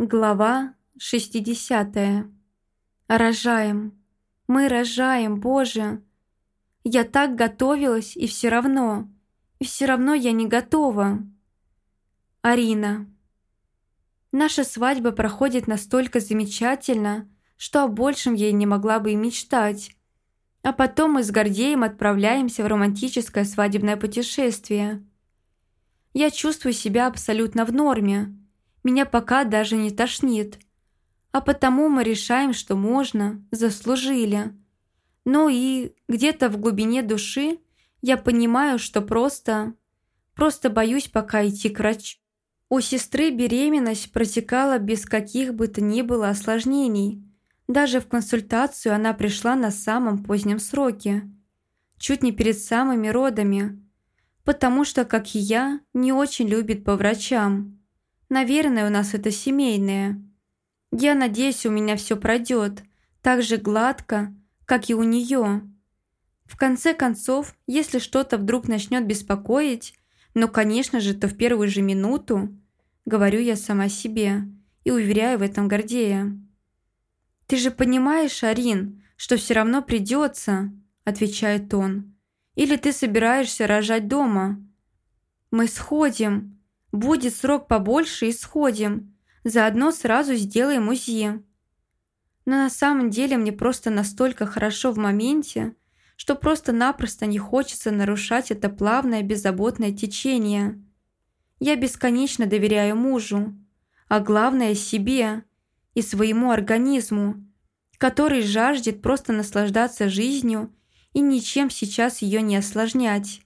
Глава 60. Рожаем. Мы рожаем, Боже. Я так готовилась, и все равно. И все равно я не готова. Арина. Наша свадьба проходит настолько замечательно, что о большем я и не могла бы и мечтать. А потом мы с Гордеем отправляемся в романтическое свадебное путешествие. Я чувствую себя абсолютно в норме – меня пока даже не тошнит. А потому мы решаем, что можно, заслужили. Ну и где-то в глубине души я понимаю, что просто... Просто боюсь пока идти к врачу. У сестры беременность протекала без каких бы то ни было осложнений. Даже в консультацию она пришла на самом позднем сроке. Чуть не перед самыми родами. Потому что, как и я, не очень любит по врачам. Наверное, у нас это семейное. Я надеюсь, у меня все пройдет так же гладко, как и у нее. В конце концов, если что-то вдруг начнет беспокоить, но, конечно же, то в первую же минуту, говорю я сама себе и уверяю в этом Гордея. «Ты же понимаешь, Арин, что все равно придется», отвечает он. «Или ты собираешься рожать дома?» «Мы сходим», Будет срок побольше и сходим. Заодно сразу сделаем УЗИ. Но на самом деле мне просто настолько хорошо в моменте, что просто-напросто не хочется нарушать это плавное беззаботное течение. Я бесконечно доверяю мужу, а главное себе и своему организму, который жаждет просто наслаждаться жизнью и ничем сейчас ее не осложнять.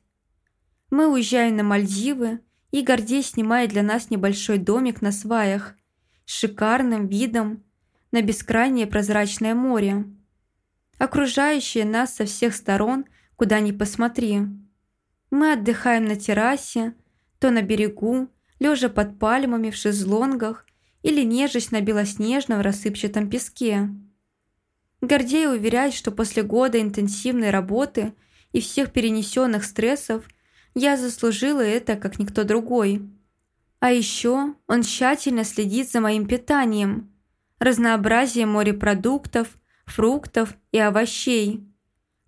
Мы уезжаем на Мальдивы, и Гордей снимает для нас небольшой домик на сваях с шикарным видом на бескрайнее прозрачное море, окружающее нас со всех сторон, куда ни посмотри. Мы отдыхаем на террасе, то на берегу, лежа под пальмами в шезлонгах или нежесть на белоснежном рассыпчатом песке. Гордей уверяет, что после года интенсивной работы и всех перенесенных стрессов – я заслужила это, как никто другой. А еще он тщательно следит за моим питанием, разнообразием морепродуктов, фруктов и овощей,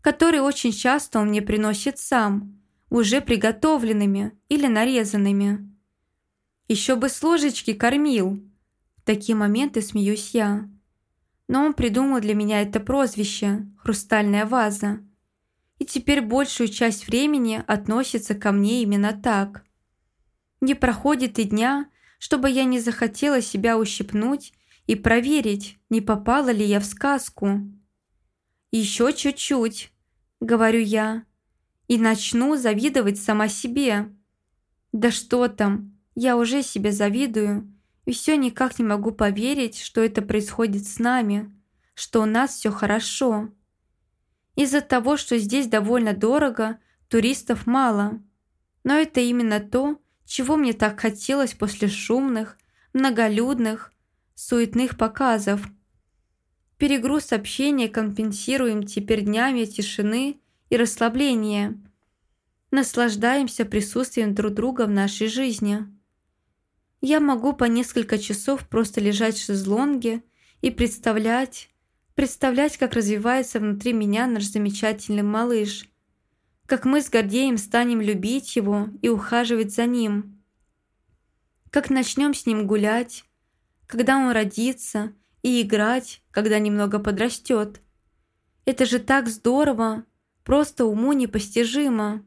которые очень часто он мне приносит сам, уже приготовленными или нарезанными. Еще бы с ложечки кормил. В такие моменты смеюсь я. Но он придумал для меня это прозвище «Хрустальная ваза», и теперь большую часть времени относится ко мне именно так. Не проходит и дня, чтобы я не захотела себя ущипнуть и проверить, не попала ли я в сказку. «Еще чуть-чуть», — говорю я, и начну завидовать сама себе. Да что там, я уже себе завидую, и все никак не могу поверить, что это происходит с нами, что у нас все хорошо. Из-за того, что здесь довольно дорого, туристов мало. Но это именно то, чего мне так хотелось после шумных, многолюдных, суетных показов. Перегруз общения компенсируем теперь днями тишины и расслабления. Наслаждаемся присутствием друг друга в нашей жизни. Я могу по несколько часов просто лежать в шезлонге и представлять, представлять, как развивается внутри меня наш замечательный малыш, как мы с Гордеем станем любить его и ухаживать за ним, как начнем с ним гулять, когда он родится, и играть, когда немного подрастет. Это же так здорово, просто уму непостижимо.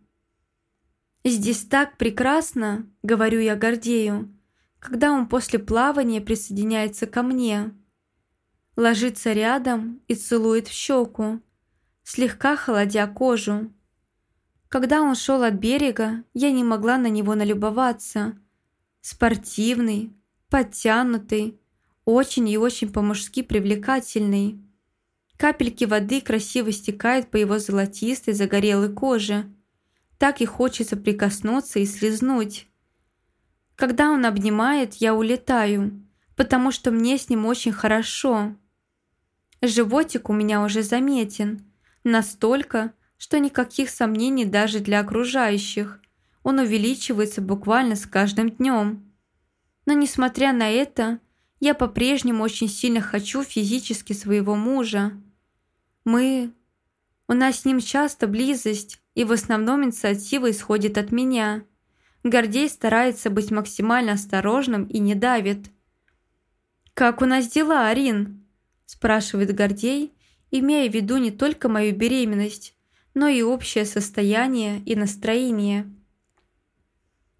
«Здесь так прекрасно», — говорю я Гордею, когда он после плавания присоединяется ко мне ложится рядом и целует в щеку, слегка холодя кожу. Когда он шел от берега, я не могла на него налюбоваться. Спортивный, подтянутый, очень и очень по-мужски привлекательный. Капельки воды красиво стекают по его золотистой загорелой коже. Так и хочется прикоснуться и слезнуть. Когда он обнимает, я улетаю, потому что мне с ним очень хорошо. Животик у меня уже заметен. Настолько, что никаких сомнений даже для окружающих. Он увеличивается буквально с каждым днем. Но несмотря на это, Я по-прежнему очень сильно хочу физически своего мужа. Мы... У нас с ним часто близость, и в основном инициатива исходит от меня. Гордей старается быть максимально осторожным и не давит. «Как у нас дела, Арин?» – спрашивает Гордей, имея в виду не только мою беременность, но и общее состояние и настроение.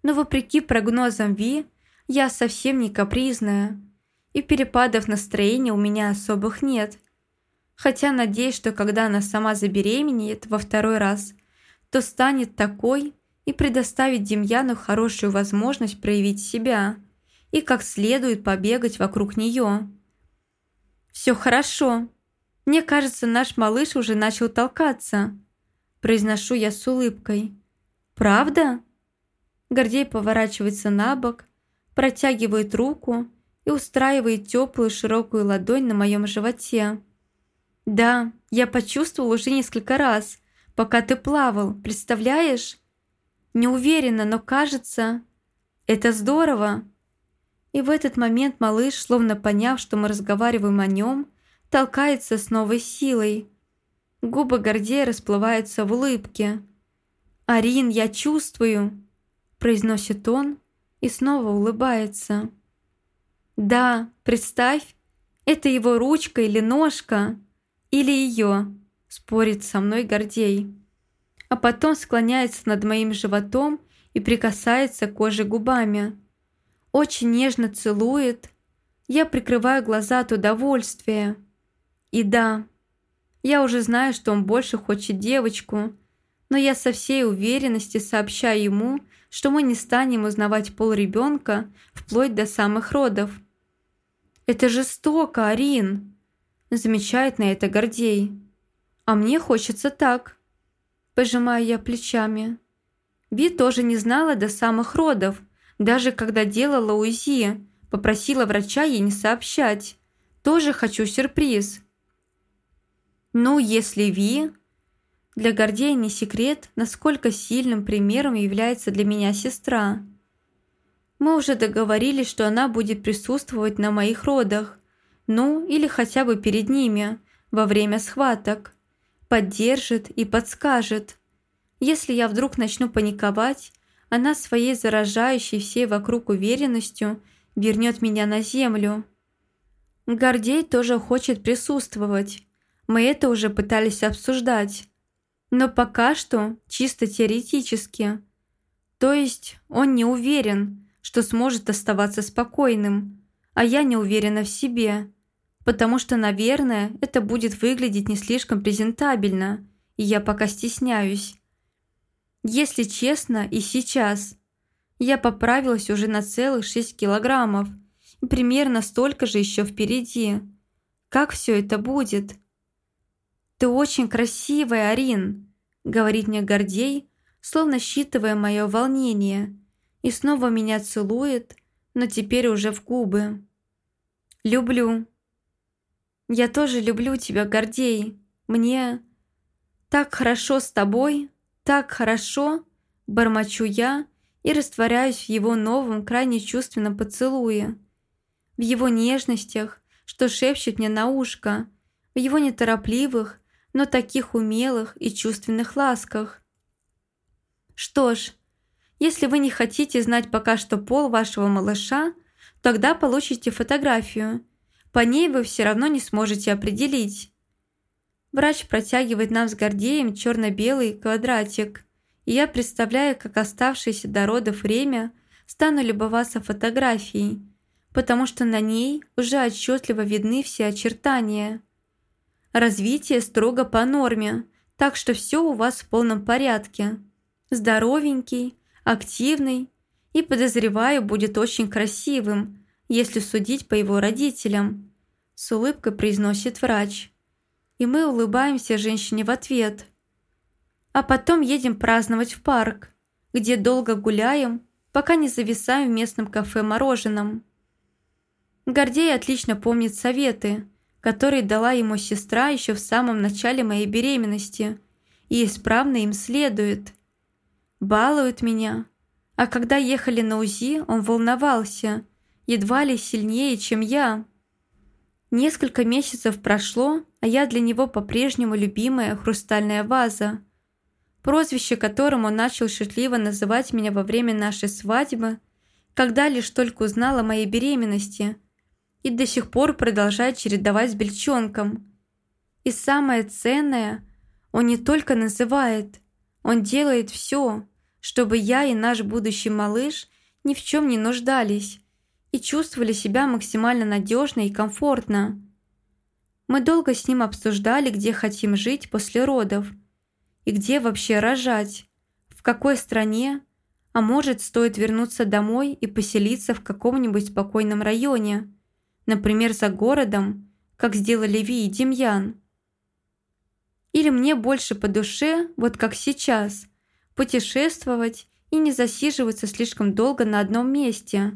Но вопреки прогнозам Ви, я совсем не капризная, и перепадов настроения у меня особых нет. Хотя надеюсь, что когда она сама забеременеет во второй раз, то станет такой и предоставит Демьяну хорошую возможность проявить себя и как следует побегать вокруг нее. «Все хорошо. Мне кажется, наш малыш уже начал толкаться», произношу я с улыбкой. «Правда?» Гордей поворачивается на бок, протягивает руку и устраивает теплую широкую ладонь на моем животе. «Да, я почувствовал уже несколько раз, пока ты плавал, представляешь? Не уверена, но кажется, это здорово!» И в этот момент малыш, словно поняв, что мы разговариваем о нем, толкается с новой силой. Губы Гордея расплываются в улыбке. «Арин, я чувствую!» произносит он и снова улыбается. Да, представь, это его ручка или ножка, или ее, спорит со мной Гордей. А потом склоняется над моим животом и прикасается к коже губами. Очень нежно целует. Я прикрываю глаза от удовольствия. И да, я уже знаю, что он больше хочет девочку, но я со всей уверенности сообщаю ему, что мы не станем узнавать пол ребенка вплоть до самых родов. «Это жестоко, Арин!» замечает на это Гордей. «А мне хочется так», пожимаю я плечами. Би тоже не знала до самых родов, даже когда делала УЗИ, попросила врача ей не сообщать. Тоже хочу сюрприз. Ну, если Ви для Гордея не секрет, насколько сильным примером является для меня сестра. Мы уже договорились, что она будет присутствовать на моих родах, ну или хотя бы перед ними, во время схваток. Поддержит и подскажет. Если я вдруг начну паниковать, она своей заражающей всей вокруг уверенностью вернет меня на землю. Гордей тоже хочет присутствовать. Мы это уже пытались обсуждать. Но пока что чисто теоретически. То есть он не уверен, что сможет оставаться спокойным, а я не уверена в себе, потому что, наверное, это будет выглядеть не слишком презентабельно, и я пока стесняюсь. Если честно, и сейчас. Я поправилась уже на целых 6 килограммов, и примерно столько же еще впереди. Как все это будет?» «Ты очень красивая, Арин», — говорит мне Гордей, словно считывая мое волнение, и снова меня целует, но теперь уже в губы. «Люблю». «Я тоже люблю тебя, Гордей. Мне так хорошо с тобой, так хорошо», — бормочу я и растворяюсь в его новом, крайне чувственном поцелуе. В его нежностях, что шепчет мне на ушко, в его неторопливых, но таких умелых и чувственных ласках. Что ж, если вы не хотите знать пока что пол вашего малыша, тогда получите фотографию. По ней вы все равно не сможете определить. Врач протягивает нам с Гордеем черно-белый квадратик, и я представляю, как оставшееся до родов время стану любоваться фотографией, потому что на ней уже отчетливо видны все очертания. Развитие строго по норме, так что все у вас в полном порядке. Здоровенький, активный и, подозреваю, будет очень красивым, если судить по его родителям», – с улыбкой произносит врач. И мы улыбаемся женщине в ответ. А потом едем праздновать в парк, где долго гуляем, пока не зависаем в местном кафе мороженым. Гордей отлично помнит советы – который дала ему сестра еще в самом начале моей беременности, и исправно им следует. Балует меня. А когда ехали на УЗИ, он волновался. едва ли сильнее, чем я. Несколько месяцев прошло, а я для него по-прежнему любимая хрустальная ваза. Прозвище которым он начал шутливо называть меня во время нашей свадьбы, когда лишь только узнал о моей беременности, и до сих пор продолжает чередовать с бельчонком. И самое ценное, он не только называет, он делает все, чтобы я и наш будущий малыш ни в чем не нуждались и чувствовали себя максимально надежно и комфортно. Мы долго с ним обсуждали, где хотим жить после родов и где вообще рожать, в какой стране, а может, стоит вернуться домой и поселиться в каком-нибудь спокойном районе, например, за городом, как сделали Ви и Демьян. Или мне больше по душе, вот как сейчас, путешествовать и не засиживаться слишком долго на одном месте.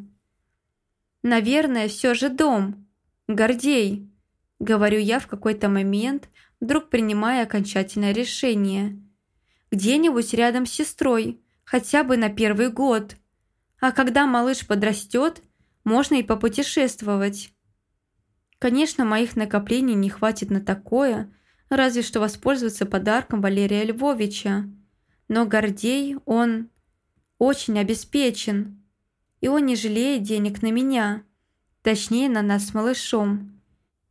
Наверное, все же дом. Гордей, говорю я в какой-то момент, вдруг принимая окончательное решение. Где-нибудь рядом с сестрой, хотя бы на первый год. А когда малыш подрастет, можно и попутешествовать. Конечно, моих накоплений не хватит на такое, разве что воспользоваться подарком Валерия Львовича. Но Гордей, он очень обеспечен, и он не жалеет денег на меня, точнее на нас с малышом.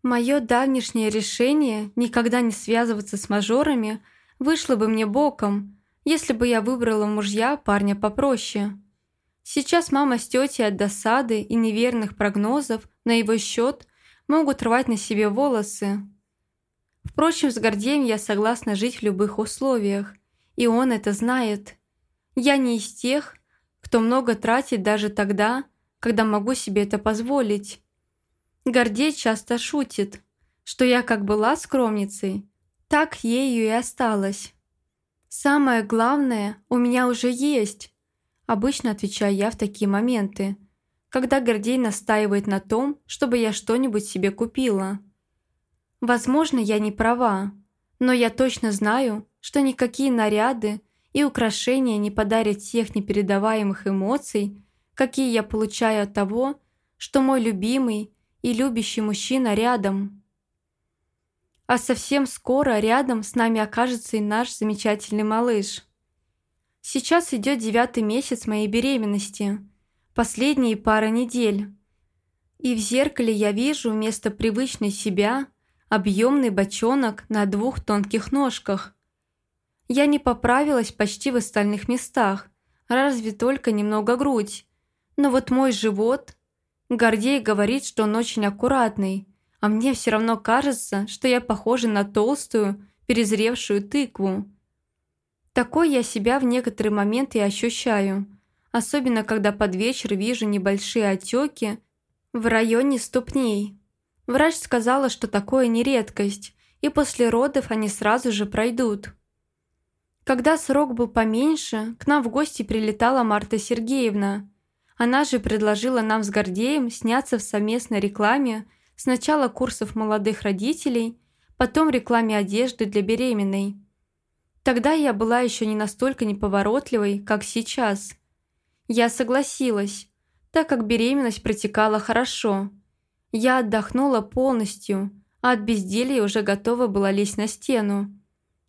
Мое давнешнее решение никогда не связываться с мажорами вышло бы мне боком, если бы я выбрала мужья парня попроще. Сейчас мама с тетей от досады и неверных прогнозов на его счет могут рвать на себе волосы. Впрочем, с Гордеем я согласна жить в любых условиях, и он это знает. Я не из тех, кто много тратит даже тогда, когда могу себе это позволить. Гордей часто шутит, что я как была скромницей, так ею и осталась. «Самое главное у меня уже есть», обычно отвечаю я в такие моменты, когда Гордей настаивает на том, чтобы я что-нибудь себе купила. Возможно, я не права, но я точно знаю, что никакие наряды и украшения не подарят тех непередаваемых эмоций, какие я получаю от того, что мой любимый и любящий мужчина рядом. А совсем скоро рядом с нами окажется и наш замечательный малыш. Сейчас идет девятый месяц моей беременности, последние пара недель. И в зеркале я вижу вместо привычной себя объемный бочонок на двух тонких ножках – я не поправилась почти в остальных местах, разве только немного грудь. Но вот мой живот... Гордей говорит, что он очень аккуратный, а мне все равно кажется, что я похожа на толстую, перезревшую тыкву. Такой я себя в некоторые моменты ощущаю, особенно когда под вечер вижу небольшие отеки в районе ступней. Врач сказала, что такое не редкость, и после родов они сразу же пройдут. Когда срок был поменьше, к нам в гости прилетала Марта Сергеевна. Она же предложила нам с Гордеем сняться в совместной рекламе сначала курсов молодых родителей, потом рекламе одежды для беременной. Тогда я была еще не настолько неповоротливой, как сейчас. Я согласилась, так как беременность протекала хорошо. Я отдохнула полностью, а от безделья уже готова была лезть на стену.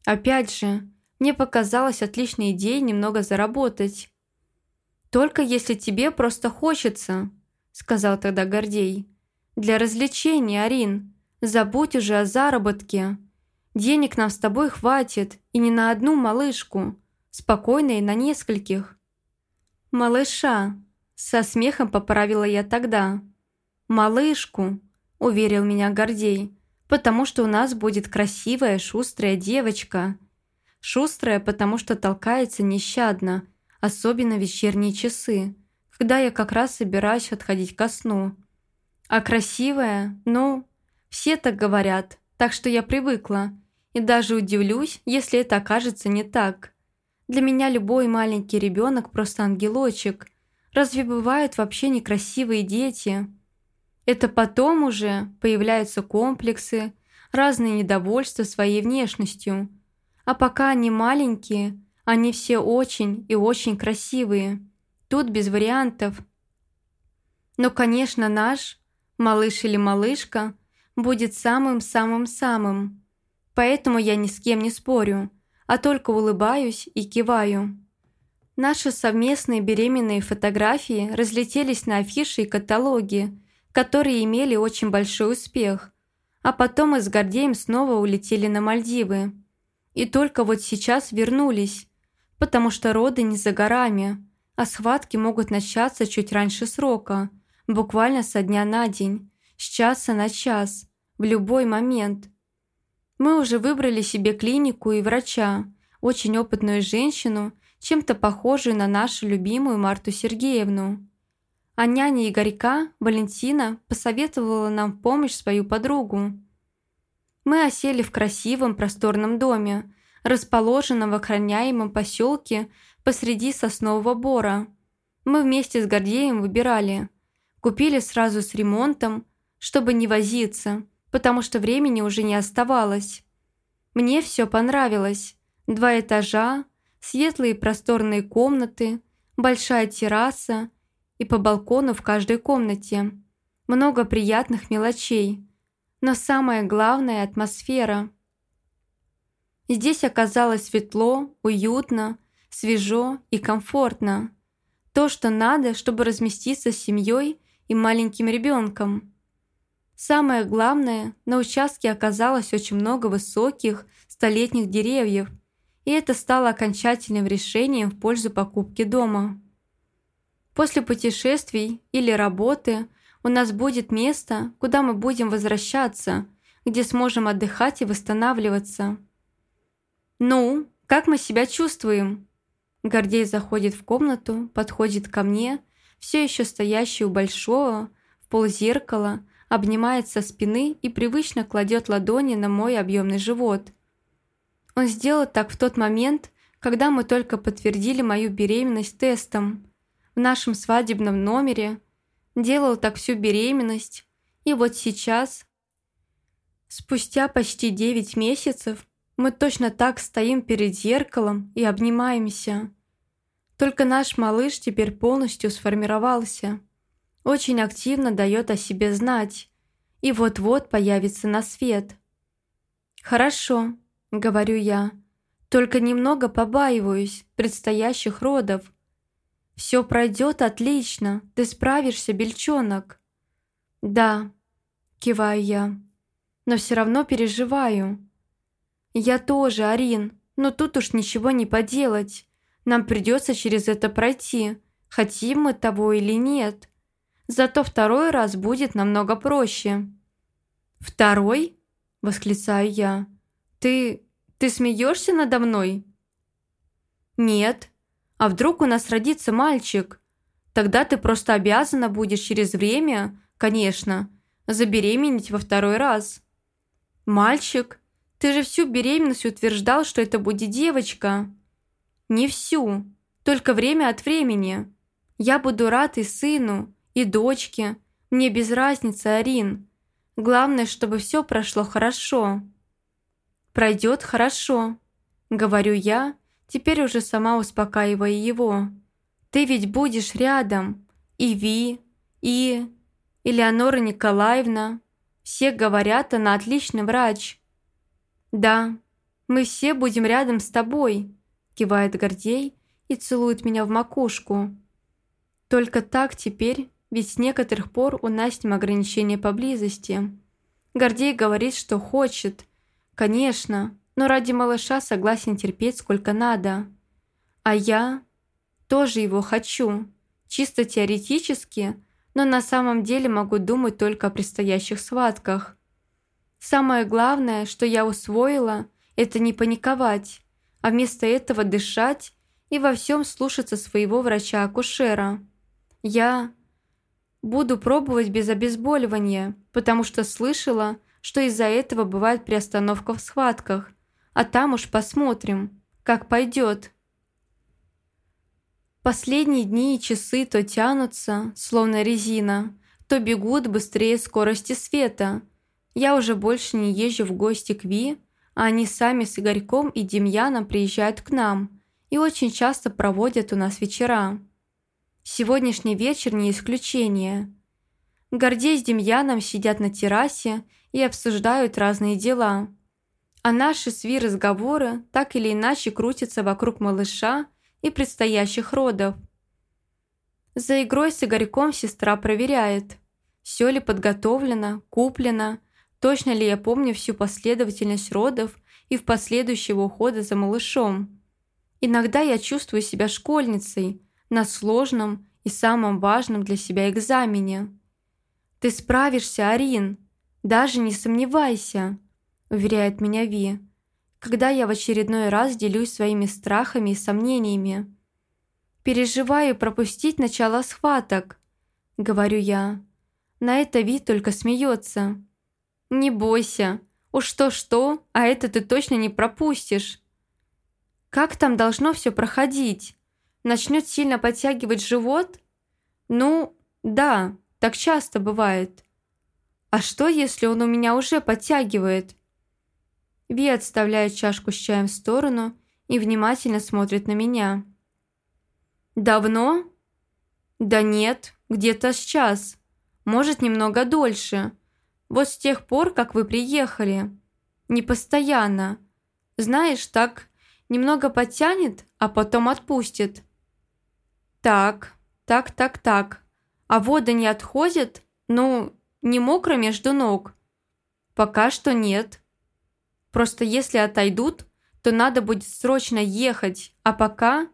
Опять же, мне показалось отличной идеей немного заработать. «Только если тебе просто хочется», — сказал тогда Гордей. «Для развлечения, Арин. Забудь уже о заработке. Денег нам с тобой хватит, и не на одну малышку. Спокойно и на нескольких». «Малыша», — со смехом поправила я тогда. «Малышку», — уверил меня Гордей, «потому что у нас будет красивая, шустрая девочка». Шустрая, потому что толкается нещадно, особенно в вечерние часы, когда я как раз собираюсь отходить ко сну. А красивая, ну, все так говорят, так что я привыкла. И даже удивлюсь, если это окажется не так. Для меня любой маленький ребенок просто ангелочек. Разве бывают вообще некрасивые дети? Это потом уже появляются комплексы, разные недовольства своей внешностью – а пока они маленькие, они все очень и очень красивые. Тут без вариантов. Но, конечно, наш, малыш или малышка, будет самым-самым-самым. Поэтому я ни с кем не спорю, а только улыбаюсь и киваю. Наши совместные беременные фотографии разлетелись на афиши и каталоги, которые имели очень большой успех, а потом мы с Гордеем снова улетели на Мальдивы. И только вот сейчас вернулись, потому что роды не за горами, а схватки могут начаться чуть раньше срока, буквально со дня на день, с часа на час, в любой момент. Мы уже выбрали себе клинику и врача, очень опытную женщину, чем-то похожую на нашу любимую Марту Сергеевну. А няня Игорька, Валентина, посоветовала нам в помощь свою подругу. Мы осели в красивом просторном доме, расположенном в охраняемом поселке посреди соснового бора. Мы вместе с Гордеем выбирали. Купили сразу с ремонтом, чтобы не возиться, потому что времени уже не оставалось. Мне все понравилось. Два этажа, светлые просторные комнаты, большая терраса и по балкону в каждой комнате. Много приятных мелочей. Но самое главное – атмосфера. Здесь оказалось светло, уютно, свежо и комфортно. То, что надо, чтобы разместиться с семьей и маленьким ребенком. Самое главное, на участке оказалось очень много высоких столетних деревьев, и это стало окончательным решением в пользу покупки дома. После путешествий или работы у нас будет место, куда мы будем возвращаться, где сможем отдыхать и восстанавливаться. «Ну, как мы себя чувствуем?» Гордей заходит в комнату, подходит ко мне, все еще стоящий у большого, в ползеркала, обнимает со спины и привычно кладет ладони на мой объемный живот. Он сделал так в тот момент, когда мы только подтвердили мою беременность тестом. В нашем свадебном номере делал так всю беременность, и вот сейчас, спустя почти 9 месяцев, мы точно так стоим перед зеркалом и обнимаемся. Только наш малыш теперь полностью сформировался. Очень активно дает о себе знать. И вот-вот появится на свет. «Хорошо», — говорю я. «Только немного побаиваюсь предстоящих родов. Все пройдет отлично, ты справишься, бельчонок». «Да», — киваю я, — «но все равно переживаю». «Я тоже, Арин, но тут уж ничего не поделать. Нам придется через это пройти, хотим мы того или нет. Зато второй раз будет намного проще». «Второй?» – восклицаю я. «Ты... ты смеешься надо мной?» «Нет. А вдруг у нас родится мальчик? Тогда ты просто обязана будешь через время, конечно, забеременеть во второй раз». «Мальчик? Ты же всю беременность утверждал, что это будет девочка». «Не всю, только время от времени. Я буду рад и сыну, и дочке. Мне без разницы, Арин. Главное, чтобы все прошло хорошо». «Пройдет хорошо», — говорю я, теперь уже сама успокаивая его. «Ты ведь будешь рядом. И Ви, и... Элеонора Николаевна. Все говорят, она отличный врач. «Да, мы все будем рядом с тобой», – кивает Гордей и целует меня в макушку. Только так теперь, ведь с некоторых пор у нас с ним ограничения поблизости. Гордей говорит, что хочет. Конечно, но ради малыша согласен терпеть сколько надо. А я тоже его хочу. Чисто теоретически, но на самом деле могу думать только о предстоящих схватках. Самое главное, что я усвоила, это не паниковать, а вместо этого дышать и во всем слушаться своего врача-акушера. Я буду пробовать без обезболивания, потому что слышала, что из-за этого бывает приостановка в схватках, а там уж посмотрим, как пойдет. Последние дни и часы то тянутся, словно резина, то бегут быстрее скорости света – я уже больше не езжу в гости к Ви, а они сами с Игорьком и Демьяном приезжают к нам и очень часто проводят у нас вечера. Сегодняшний вечер не исключение. Гордей с Демьяном сидят на террасе и обсуждают разные дела. А наши сви разговоры так или иначе крутятся вокруг малыша и предстоящих родов. За игрой с Игорьком сестра проверяет, все ли подготовлено, куплено, точно ли я помню всю последовательность родов и в последующего ухода за малышом. Иногда я чувствую себя школьницей на сложном и самом важном для себя экзамене. «Ты справишься, Арин, даже не сомневайся», – уверяет меня Ви, когда я в очередной раз делюсь своими страхами и сомнениями. «Переживаю пропустить начало схваток», – говорю я. На это Ви только смеется. «Не бойся», Уж что-что, а это ты точно не пропустишь. Как там должно все проходить? Начнет сильно подтягивать живот? Ну, да, так часто бывает. А что, если он у меня уже подтягивает? Ви отставляет чашку с чаем в сторону и внимательно смотрит на меня. «Давно?» «Да нет, где-то сейчас. Может, немного дольше. Вот с тех пор, как вы приехали. Не постоянно. Знаешь, так немного подтянет, а потом отпустит. Так, так, так, так. А вода не отходит? Ну, не мокро между ног? Пока что нет. Просто если отойдут, то надо будет срочно ехать, а пока...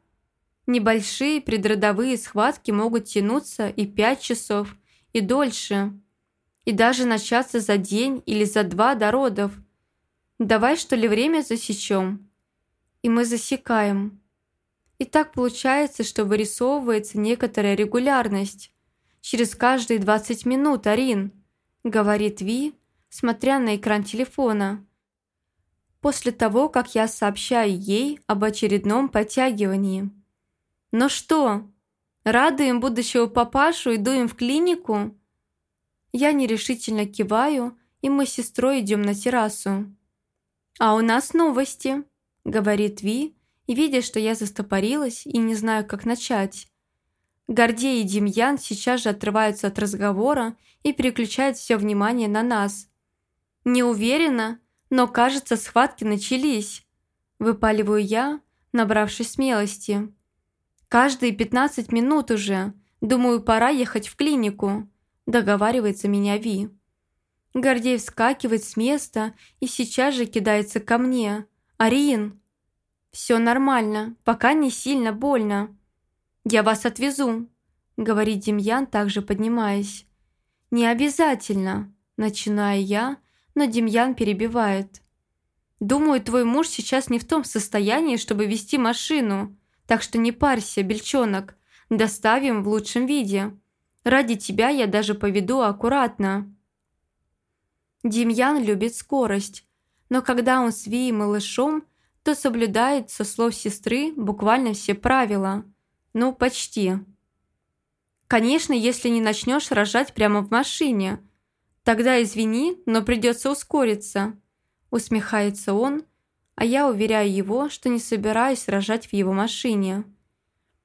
Небольшие предродовые схватки могут тянуться и пять часов, и дольше и даже начаться за день или за два до родов. Давай, что ли, время засечем. И мы засекаем. И так получается, что вырисовывается некоторая регулярность. Через каждые 20 минут, Арин, говорит Ви, смотря на экран телефона. После того, как я сообщаю ей об очередном подтягивании. «Ну что, радуем будущего папашу и дуем в клинику?» Я нерешительно киваю, и мы с сестрой идем на террасу. «А у нас новости», — говорит Ви, видя, что я застопорилась и не знаю, как начать. Гордей и Демьян сейчас же отрываются от разговора и переключают все внимание на нас. «Не уверена, но, кажется, схватки начались», — выпаливаю я, набравшись смелости. «Каждые 15 минут уже. Думаю, пора ехать в клинику договаривается меня Ви. Гордей вскакивает с места и сейчас же кидается ко мне. «Арин!» «Все нормально, пока не сильно больно». «Я вас отвезу», — говорит Демьян, также поднимаясь. «Не обязательно», — начинаю я, но Демьян перебивает. «Думаю, твой муж сейчас не в том состоянии, чтобы вести машину, так что не парься, бельчонок, доставим в лучшем виде». Ради тебя я даже поведу аккуратно». Демьян любит скорость, но когда он с Ви и малышом, то соблюдает, со слов сестры, буквально все правила. Ну, почти. Конечно, если не начнешь рожать прямо в машине. Тогда извини, но придется ускориться. Усмехается он, а я уверяю его, что не собираюсь рожать в его машине.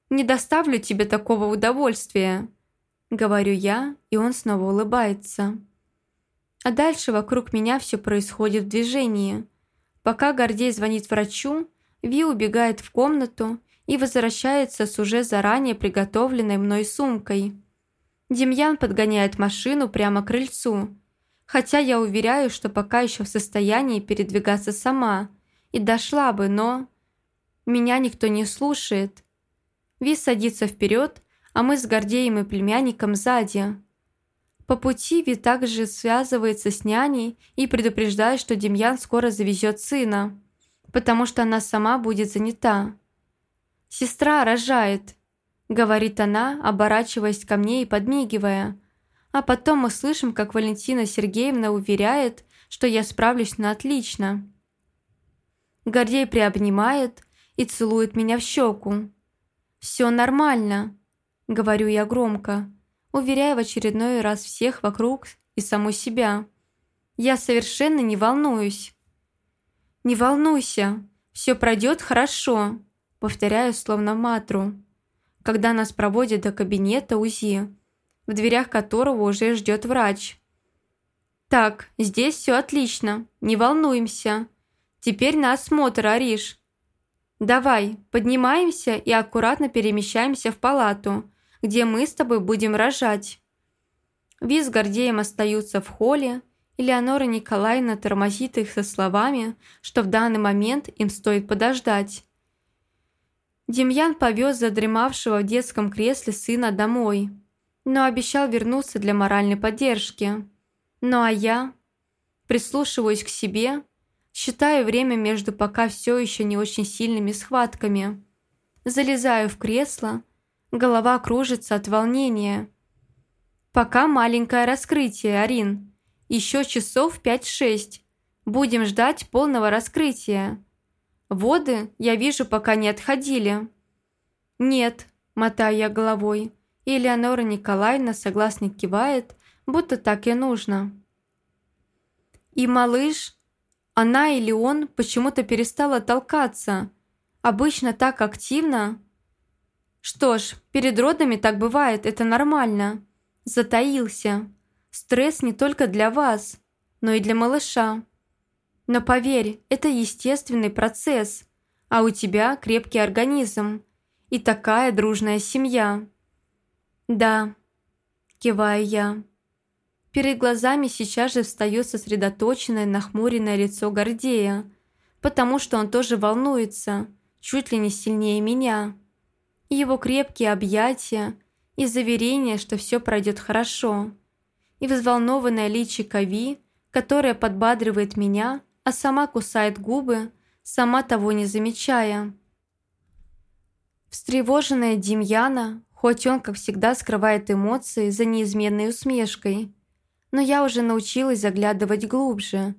Не доставлю тебе такого удовольствия. Говорю я, и он снова улыбается. А дальше вокруг меня все происходит в движении. Пока Гордей звонит врачу, Ви убегает в комнату и возвращается с уже заранее приготовленной мной сумкой. Демьян подгоняет машину прямо к крыльцу, хотя я уверяю, что пока еще в состоянии передвигаться сама, и дошла бы, но... Меня никто не слушает. Ви садится вперед а мы с Гордеем и племянником сзади. По пути Ви также связывается с няней и предупреждает, что Демьян скоро завезет сына, потому что она сама будет занята. «Сестра рожает», — говорит она, оборачиваясь ко мне и подмигивая. А потом мы слышим, как Валентина Сергеевна уверяет, что я справлюсь на отлично. Гордей приобнимает и целует меня в щеку. «Все нормально», – говорю я громко, уверяя в очередной раз всех вокруг и саму себя. Я совершенно не волнуюсь. «Не волнуйся, все пройдет хорошо», – повторяю словно матру. Когда нас проводят до кабинета УЗИ, в дверях которого уже ждет врач. «Так, здесь все отлично, не волнуемся. Теперь на осмотр, Ариш. Давай, поднимаемся и аккуратно перемещаемся в палату, где мы с тобой будем рожать». Ви с Гордеем остаются в холле, и Леонора Николаевна тормозит их со словами, что в данный момент им стоит подождать. Демьян повез задремавшего в детском кресле сына домой, но обещал вернуться для моральной поддержки. Ну а я прислушиваюсь к себе, считаю время между пока все еще не очень сильными схватками. Залезаю в кресло, голова кружится от волнения. Пока маленькое раскрытие, Арин. Еще часов 5-6. Будем ждать полного раскрытия. Воды, я вижу, пока не отходили. Нет, мотаю я головой. И Элеонора Николаевна согласно кивает, будто так и нужно. И малыш, она или он почему-то перестала толкаться. Обычно так активно. Что ж, перед родами так бывает, это нормально. Затаился. Стресс не только для вас, но и для малыша. Но поверь, это естественный процесс, а у тебя крепкий организм и такая дружная семья. Да, киваю я. Перед глазами сейчас же встает сосредоточенное, нахмуренное лицо Гордея, потому что он тоже волнуется, чуть ли не сильнее меня. Его крепкие объятия и заверение, что все пройдет хорошо. И взволнованная личико Ви, которая подбадривает меня, а сама кусает губы, сама того не замечая. Встревоженная Демьяна, хоть он, как всегда, скрывает эмоции за неизменной усмешкой, но я уже научилась заглядывать глубже,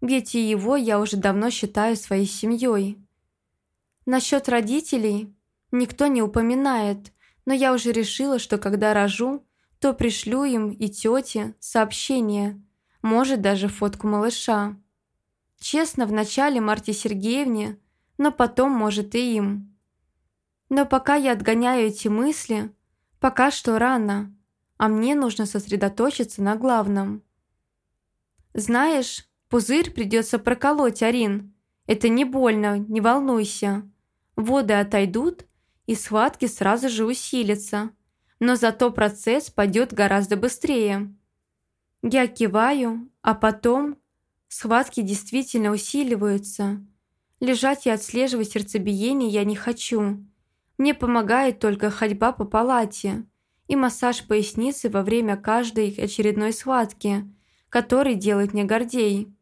ведь и его я уже давно считаю своей семьей. Насчет родителей никто не упоминает, но я уже решила, что когда рожу, то пришлю им и тете сообщение, может даже фотку малыша. Честно, вначале Марте Сергеевне, но потом, может, и им. Но пока я отгоняю эти мысли, пока что рано, а мне нужно сосредоточиться на главном. Знаешь, пузырь придется проколоть, Арин. Это не больно, не волнуйся. Воды отойдут, и схватки сразу же усилятся. Но зато процесс пойдет гораздо быстрее. Я киваю, а потом Схватки действительно усиливаются. Лежать и отслеживать сердцебиение я не хочу. Мне помогает только ходьба по палате и массаж поясницы во время каждой очередной схватки, который делает мне Гордей.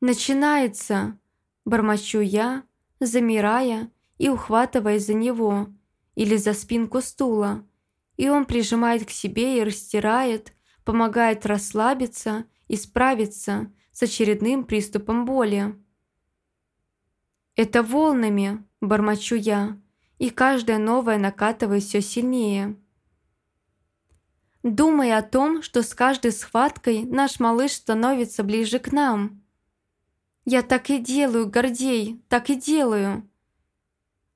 «Начинается!» – бормочу я, замирая и ухватываясь за него или за спинку стула, и он прижимает к себе и растирает, помогает расслабиться и справиться с очередным приступом боли. «Это волнами», – бормочу я, и каждая новая накатывает все сильнее. Думая о том, что с каждой схваткой наш малыш становится ближе к нам. Я так и делаю, Гордей, так и делаю.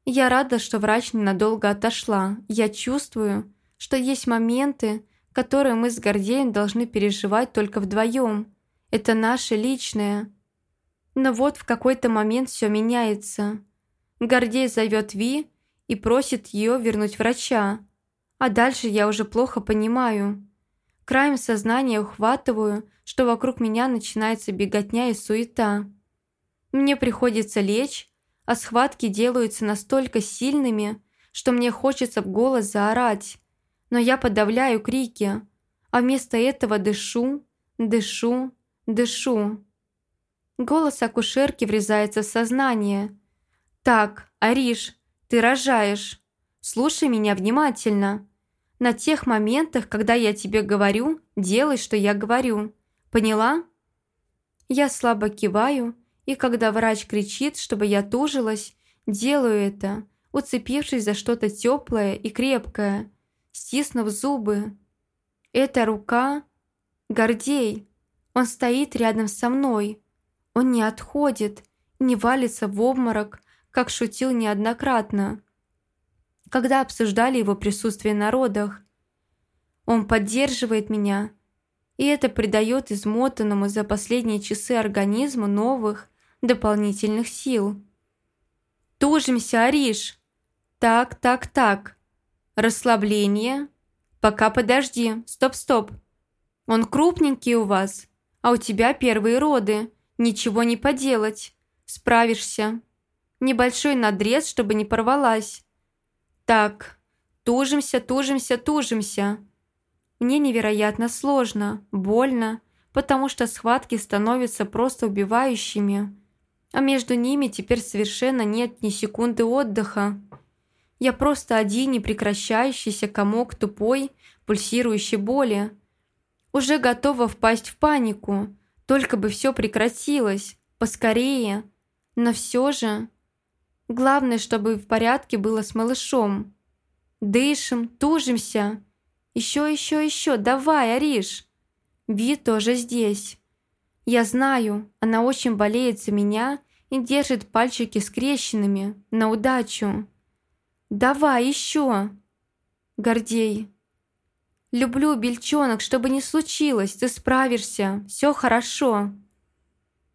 Я рада, что врач ненадолго отошла. Я чувствую, что есть моменты, которые мы с Гордеем должны переживать только вдвоем – это наше личное. Но вот в какой-то момент все меняется. Гордей зовет Ви и просит ее вернуть врача. А дальше я уже плохо понимаю. Краем сознания ухватываю, что вокруг меня начинается беготня и суета. Мне приходится лечь, а схватки делаются настолько сильными, что мне хочется в голос заорать. Но я подавляю крики, а вместо этого дышу, дышу, Дышу. Голос акушерки врезается в сознание. «Так, Ариш, ты рожаешь. Слушай меня внимательно. На тех моментах, когда я тебе говорю, делай, что я говорю. Поняла?» Я слабо киваю, и когда врач кричит, чтобы я тужилась, делаю это, уцепившись за что-то теплое и крепкое, стиснув зубы. Эта рука – Гордей, он стоит рядом со мной. Он не отходит, не валится в обморок, как шутил неоднократно, когда обсуждали его присутствие на родах. Он поддерживает меня, и это придает измотанному за последние часы организму новых, дополнительных сил. «Тужимся, Ариш!» «Так, так, так. Расслабление. Пока подожди. Стоп-стоп. Он крупненький у вас, а у тебя первые роды. Ничего не поделать. Справишься. Небольшой надрез, чтобы не порвалась. Так, тужимся, тужимся, тужимся. Мне невероятно сложно, больно, потому что схватки становятся просто убивающими. А между ними теперь совершенно нет ни секунды отдыха. Я просто один непрекращающийся комок тупой, пульсирующей боли. Уже готова впасть в панику, только бы все прекратилось, поскорее. Но все же... Главное, чтобы в порядке было с малышом. Дышим, тужимся. Еще, еще, еще, давай, Ариш. Ви тоже здесь. Я знаю, она очень болеет за меня и держит пальчики скрещенными, на удачу. Давай еще. Гордей. Люблю, бельчонок, чтобы не случилось, ты справишься, все хорошо.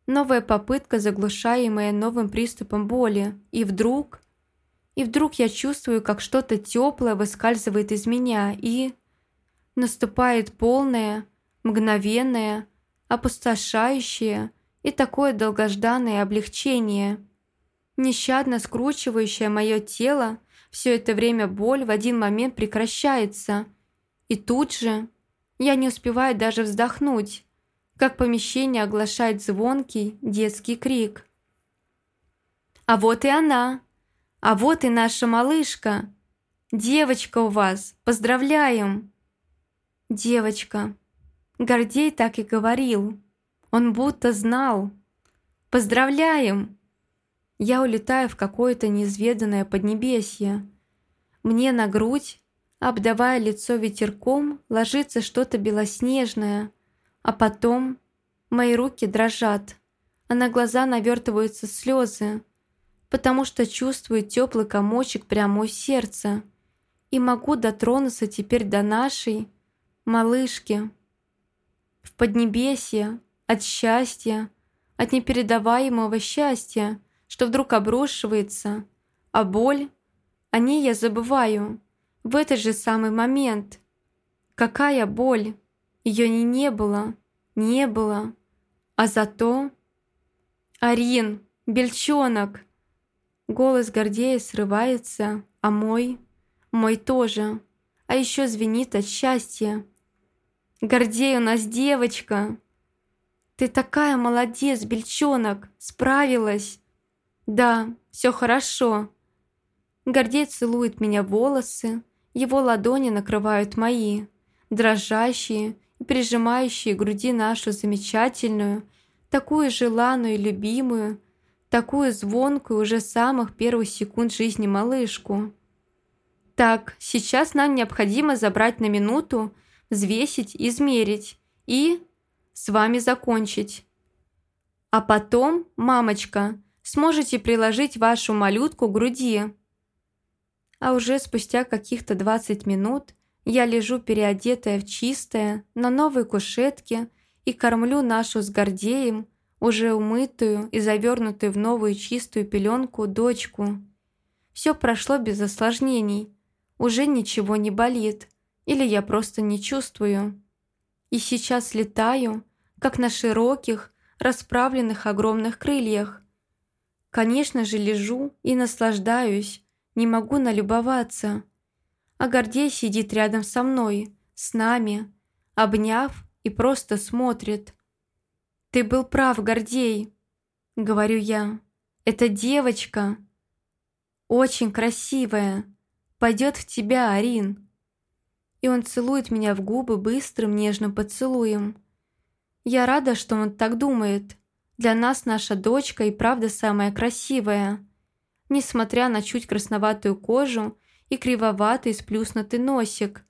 Новая попытка, заглушаемая новым приступом боли. И вдруг... И вдруг я чувствую, как что-то теплое выскальзывает из меня, и... Наступает полное, мгновенное, опустошающее и такое долгожданное облегчение. Нещадно скручивающее мое тело, все это время боль в один момент прекращается. И тут же я не успеваю даже вздохнуть как помещение оглашает звонкий детский крик. «А вот и она! А вот и наша малышка! Девочка у вас! Поздравляем!» «Девочка!» Гордей так и говорил. Он будто знал. «Поздравляем!» Я улетаю в какое-то неизведанное поднебесье. Мне на грудь, обдавая лицо ветерком, ложится что-то белоснежное, а потом мои руки дрожат, а на глаза навертываются слезы, потому что чувствую теплый комочек прямо у сердца и могу дотронуться теперь до нашей малышки. В Поднебесье, от счастья, от непередаваемого счастья, что вдруг обрушивается, а боль, о ней я забываю в этот же самый момент. Какая боль! Ее не, было, не было. А зато... «Арин! Бельчонок!» Голос Гордея срывается, а мой... Мой тоже. А еще звенит от счастья. «Гордей, у нас девочка!» «Ты такая молодец, Бельчонок! Справилась!» «Да, все хорошо!» Гордей целует меня волосы, его ладони накрывают мои, дрожащие и прижимающие к груди нашу замечательную, такую желанную и любимую, такую звонкую уже с самых первых секунд жизни малышку. Так, сейчас нам необходимо забрать на минуту, взвесить, измерить и с вами закончить. А потом, мамочка, сможете приложить вашу малютку к груди. А уже спустя каких-то 20 минут я лежу переодетая в чистое, на новой кушетке и кормлю нашу с Гордеем, уже умытую и завернутую в новую чистую пеленку, дочку. Все прошло без осложнений. Уже ничего не болит. Или я просто не чувствую. И сейчас летаю, как на широких, расправленных огромных крыльях. Конечно же, лежу и наслаждаюсь, не могу налюбоваться – а Гордей сидит рядом со мной, с нами, обняв и просто смотрит. «Ты был прав, Гордей», — говорю я. «Эта девочка очень красивая, пойдет в тебя, Арин». И он целует меня в губы быстрым нежным поцелуем. Я рада, что он так думает. Для нас наша дочка и правда самая красивая. Несмотря на чуть красноватую кожу и кривоватый сплюснутый носик.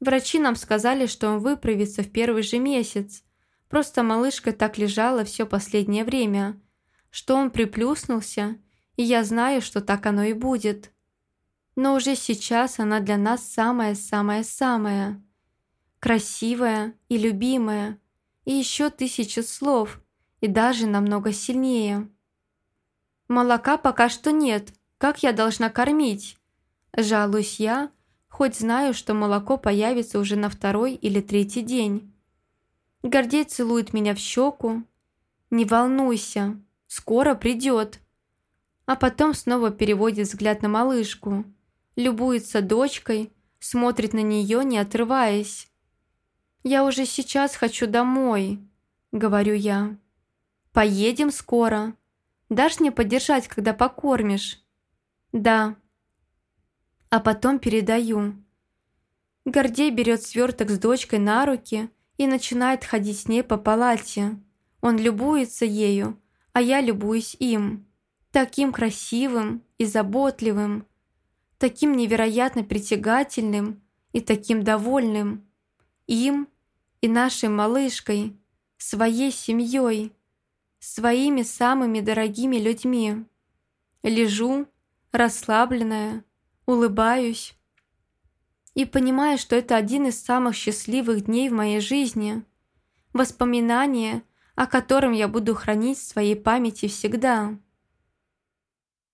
Врачи нам сказали, что он выправится в первый же месяц. Просто малышка так лежала все последнее время, что он приплюснулся, и я знаю, что так оно и будет. Но уже сейчас она для нас самая-самая-самая. красивая и любимая, и еще тысяча слов, и даже намного сильнее. Молока пока что нет, как я должна кормить? Жалуюсь я, хоть знаю, что молоко появится уже на второй или третий день. Гордей целует меня в щеку. «Не волнуйся, скоро придет». А потом снова переводит взгляд на малышку, любуется дочкой, смотрит на нее, не отрываясь. «Я уже сейчас хочу домой», — говорю я. «Поедем скоро. Дашь мне подержать, когда покормишь?» «Да». А потом передаю. Гордей берет сверток с дочкой на руки и начинает ходить с ней по палате. Он любуется ею, а я любуюсь им. Таким красивым и заботливым, таким невероятно притягательным и таким довольным. Им и нашей малышкой, своей семьей, своими самыми дорогими людьми. Лежу, расслабленная, улыбаюсь и понимаю, что это один из самых счастливых дней в моей жизни. Воспоминание, о котором я буду хранить в своей памяти всегда.